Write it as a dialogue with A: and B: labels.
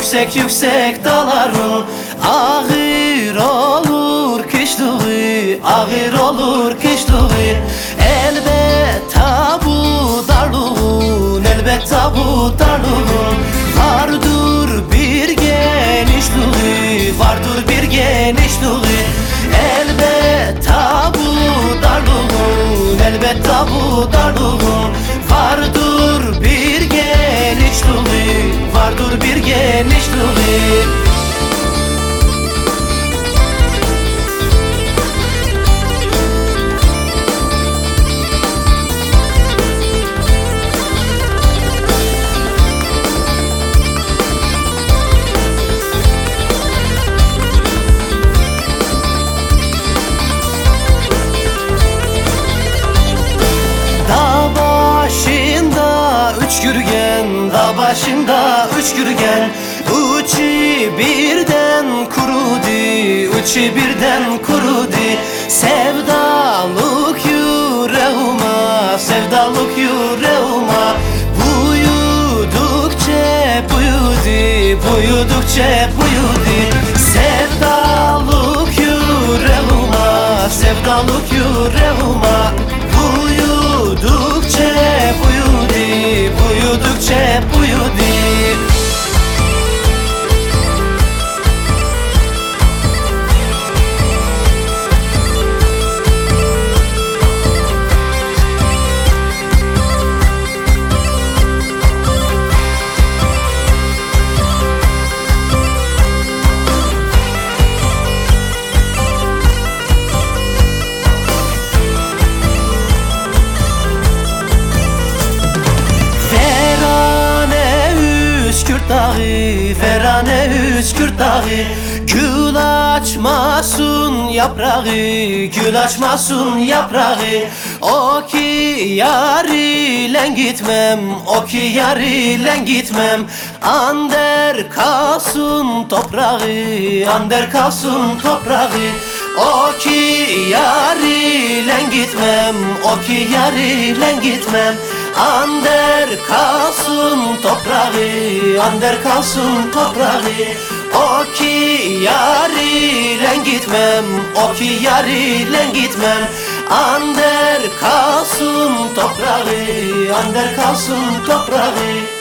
A: Yüksek yüksek dağların Ağır olur kışlığı Ağır olur kışlığı Elbette bu darlığın Elbette bu darlığın Vardır bir genişliği Vardır bir genişliği Elbette bu darlığın Elbette bu darlığın genişliği Vardır bir genişliği Dağ başında üç gürgen başında üç gürgen. Üçü birden kurudu Üçü birden kurudu Sevdalık yüreğime Sevdalık yüreğime Buyudukça buyudu Buyudukça buyudu Sevdalık yüreğime Sevdalık yüreğime Buyudukça Üskürt dağı Ferane Üskürt dağı. Gül açmasın yaprağı Gül açmasın yaprağı. O ki yar ile gitmem O ki yar ile gitmem. Ander kalsın toprağı Ander kalsın toprağı. O ki yar ile gitmem O ki yar ile gitmem Ander kalsın toprağı Ander kalsın toprağı. O ki yar ile gitmem O ki yar ile gitmem. Ander kalsın toprağı Ander kalsın toprağı